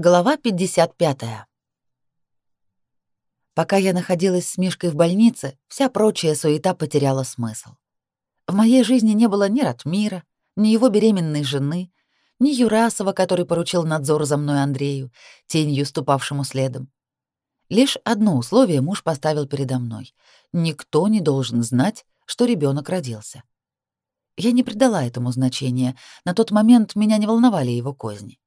Глава 55. Пока я находилась с Мишкой в больнице, вся прочая суета потеряла смысл. В моей жизни не было ни Ратмира, ни его беременной жены, ни Юрасова, который поручил надзор за мной Андрею, тенью ступавшему следом. Лишь одно условие муж поставил передо мной. Никто не должен знать, что ребенок родился. Я не придала этому значения, на тот момент меня не волновали его козни.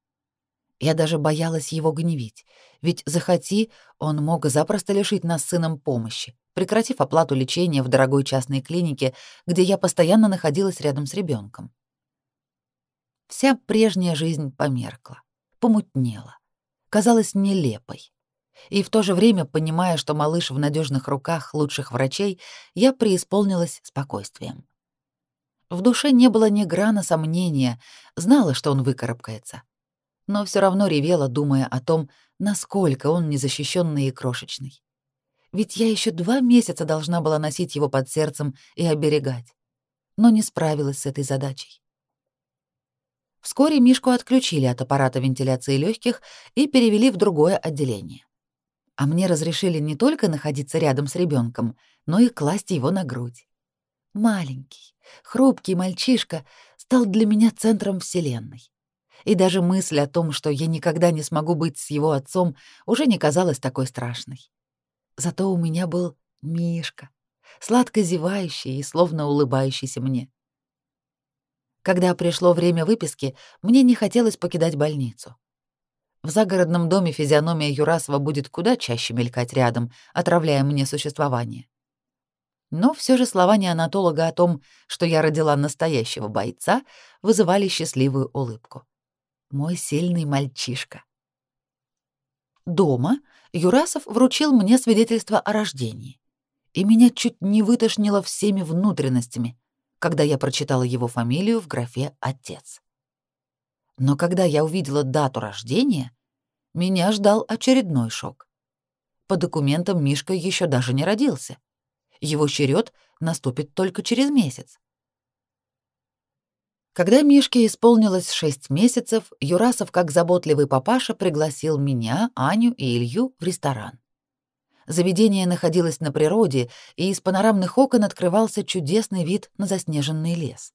Я даже боялась его гневить, ведь захоти, он мог запросто лишить нас сыном помощи, прекратив оплату лечения в дорогой частной клинике, где я постоянно находилась рядом с ребенком. Вся прежняя жизнь померкла, помутнела, казалась нелепой. И в то же время, понимая, что малыш в надежных руках лучших врачей, я преисполнилась спокойствием. В душе не было ни грана сомнения, знала, что он выкарабкается но все равно ревела, думая о том, насколько он незащищенный и крошечный. Ведь я еще два месяца должна была носить его под сердцем и оберегать, но не справилась с этой задачей. Вскоре Мишку отключили от аппарата вентиляции легких и перевели в другое отделение. А мне разрешили не только находиться рядом с ребенком, но и класть его на грудь. Маленький, хрупкий мальчишка стал для меня центром вселенной и даже мысль о том, что я никогда не смогу быть с его отцом, уже не казалась такой страшной. Зато у меня был Мишка, сладко зевающий и словно улыбающийся мне. Когда пришло время выписки, мне не хотелось покидать больницу. В загородном доме физиономия Юрасова будет куда чаще мелькать рядом, отравляя мне существование. Но все же слова неонатолога о том, что я родила настоящего бойца, вызывали счастливую улыбку мой сильный мальчишка. Дома Юрасов вручил мне свидетельство о рождении, и меня чуть не вытошнило всеми внутренностями, когда я прочитала его фамилию в графе «Отец». Но когда я увидела дату рождения, меня ждал очередной шок. По документам Мишка еще даже не родился. Его черед наступит только через месяц. Когда Мишке исполнилось шесть месяцев, Юрасов, как заботливый папаша, пригласил меня, Аню и Илью в ресторан. Заведение находилось на природе, и из панорамных окон открывался чудесный вид на заснеженный лес.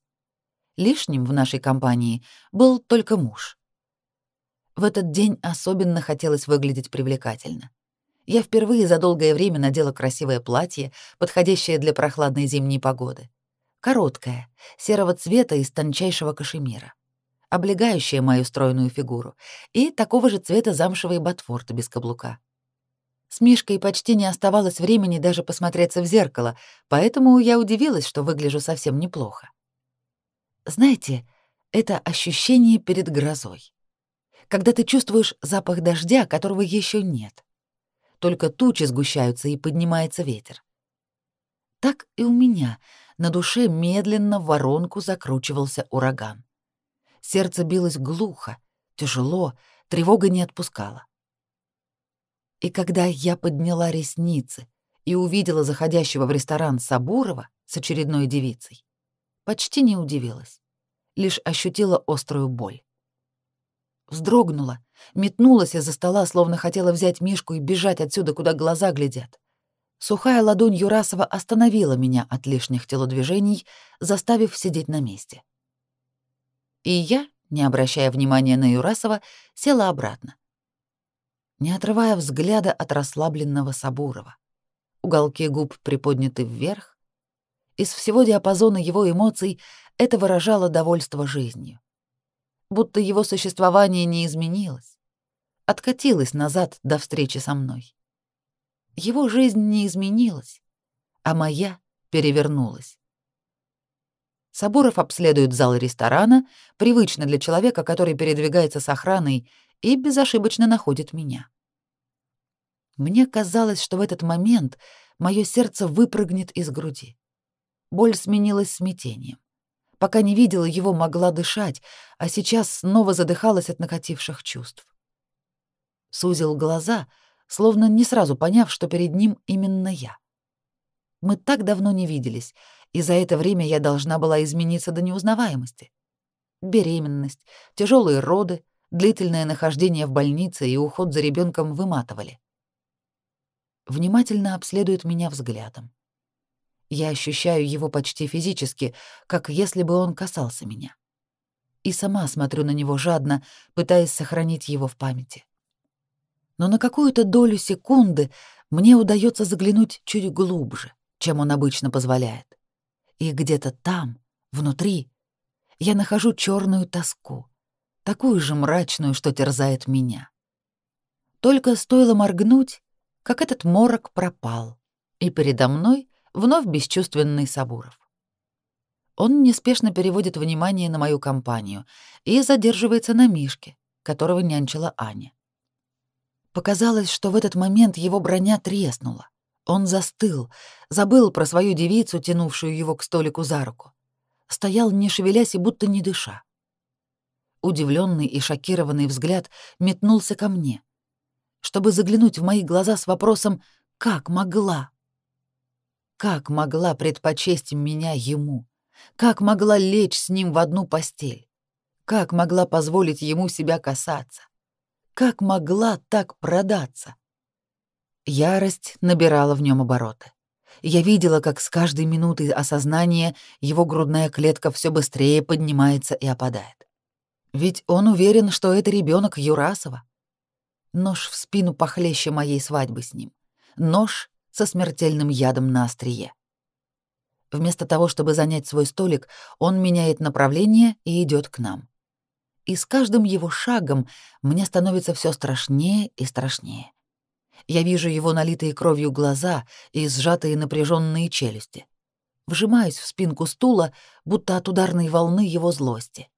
Лишним в нашей компании был только муж. В этот день особенно хотелось выглядеть привлекательно. Я впервые за долгое время надела красивое платье, подходящее для прохладной зимней погоды короткая, серого цвета из тончайшего кашемира, облегающая мою стройную фигуру, и такого же цвета замшевые ботфорты без каблука. С Мишкой почти не оставалось времени даже посмотреться в зеркало, поэтому я удивилась, что выгляжу совсем неплохо. Знаете, это ощущение перед грозой. Когда ты чувствуешь запах дождя, которого еще нет. Только тучи сгущаются и поднимается ветер. Так и у меня — на душе медленно в воронку закручивался ураган. Сердце билось глухо, тяжело, тревога не отпускала. И когда я подняла ресницы и увидела заходящего в ресторан Сабурова с очередной девицей, почти не удивилась, лишь ощутила острую боль. Вздрогнула, метнулась из-за стола, словно хотела взять Мишку и бежать отсюда, куда глаза глядят. Сухая ладонь Юрасова остановила меня от лишних телодвижений, заставив сидеть на месте. И я, не обращая внимания на Юрасова, села обратно. Не отрывая взгляда от расслабленного Сабурова. Уголки губ приподняты вверх. Из всего диапазона его эмоций это выражало довольство жизнью. Будто его существование не изменилось. Откатилось назад до встречи со мной. Его жизнь не изменилась, а моя перевернулась. Соборов обследует зал ресторана, привычно для человека, который передвигается с охраной, и безошибочно находит меня. Мне казалось, что в этот момент мое сердце выпрыгнет из груди. Боль сменилась смятением. Пока не видела его, могла дышать, а сейчас снова задыхалась от накативших чувств. Сузил глаза — словно не сразу поняв, что перед ним именно я. Мы так давно не виделись, и за это время я должна была измениться до неузнаваемости. Беременность, тяжелые роды, Длительное нахождение в больнице и уход за ребенком выматывали. Внимательно обследует меня взглядом. Я ощущаю его почти физически, как если бы он касался меня. И сама смотрю на него жадно, пытаясь сохранить его в памяти. Но на какую-то долю секунды мне удается заглянуть чуть глубже, чем он обычно позволяет. И где-то там, внутри, я нахожу черную тоску, такую же мрачную, что терзает меня. Только стоило моргнуть, как этот морок пропал, и передо мной вновь бесчувственный Сабуров. Он неспешно переводит внимание на мою компанию и задерживается на Мишке, которого нянчила Аня. Показалось, что в этот момент его броня треснула. Он застыл, забыл про свою девицу, тянувшую его к столику за руку. Стоял, не шевелясь и будто не дыша. Удивленный и шокированный взгляд метнулся ко мне, чтобы заглянуть в мои глаза с вопросом «Как могла?» Как могла предпочесть меня ему? Как могла лечь с ним в одну постель? Как могла позволить ему себя касаться? Как могла так продаться? Ярость набирала в нем обороты. Я видела, как с каждой минутой осознания его грудная клетка все быстрее поднимается и опадает. Ведь он уверен, что это ребенок Юрасова. Нож в спину похлеще моей свадьбы с ним. Нож, со смертельным ядом на острие. Вместо того, чтобы занять свой столик, он меняет направление и идет к нам. И с каждым его шагом мне становится все страшнее и страшнее. Я вижу его налитые кровью глаза и сжатые напряженные челюсти. Вжимаюсь в спинку стула, будто от ударной волны его злости.